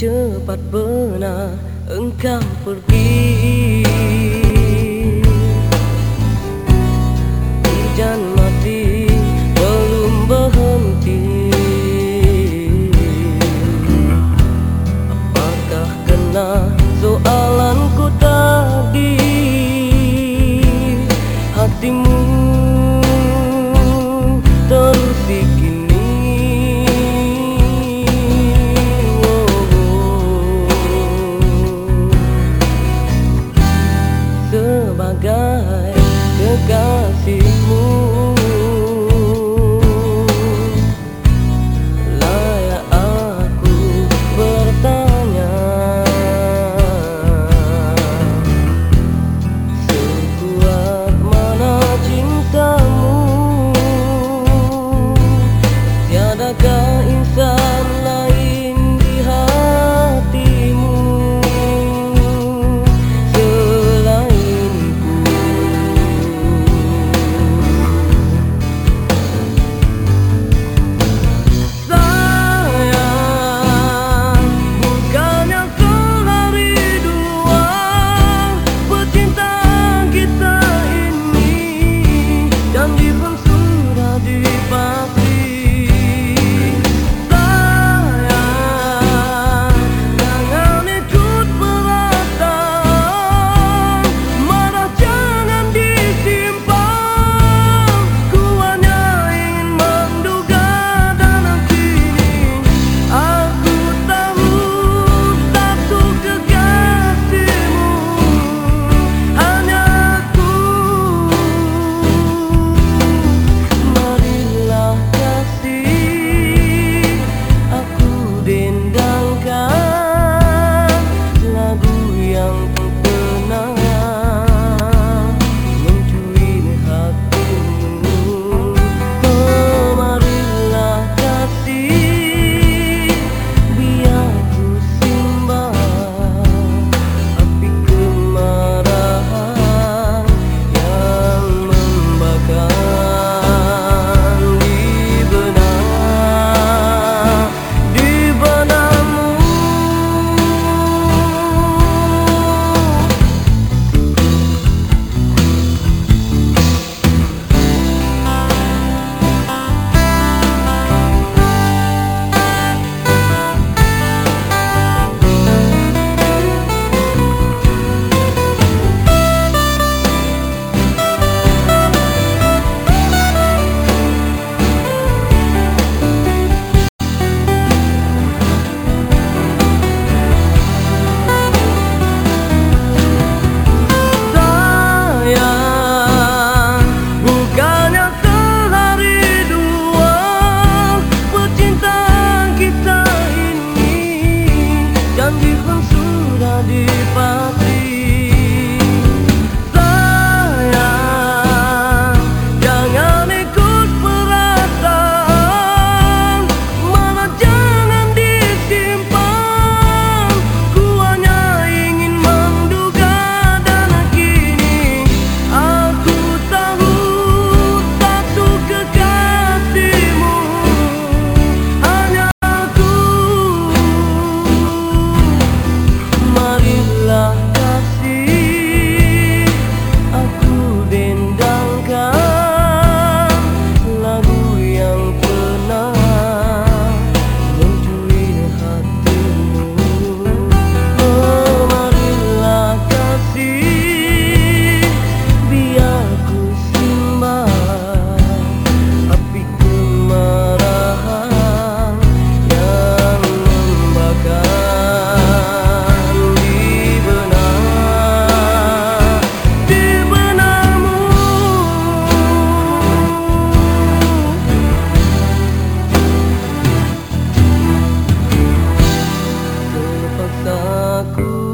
cepat benar. Engkau pergi bagai kekasihmu. Thank you.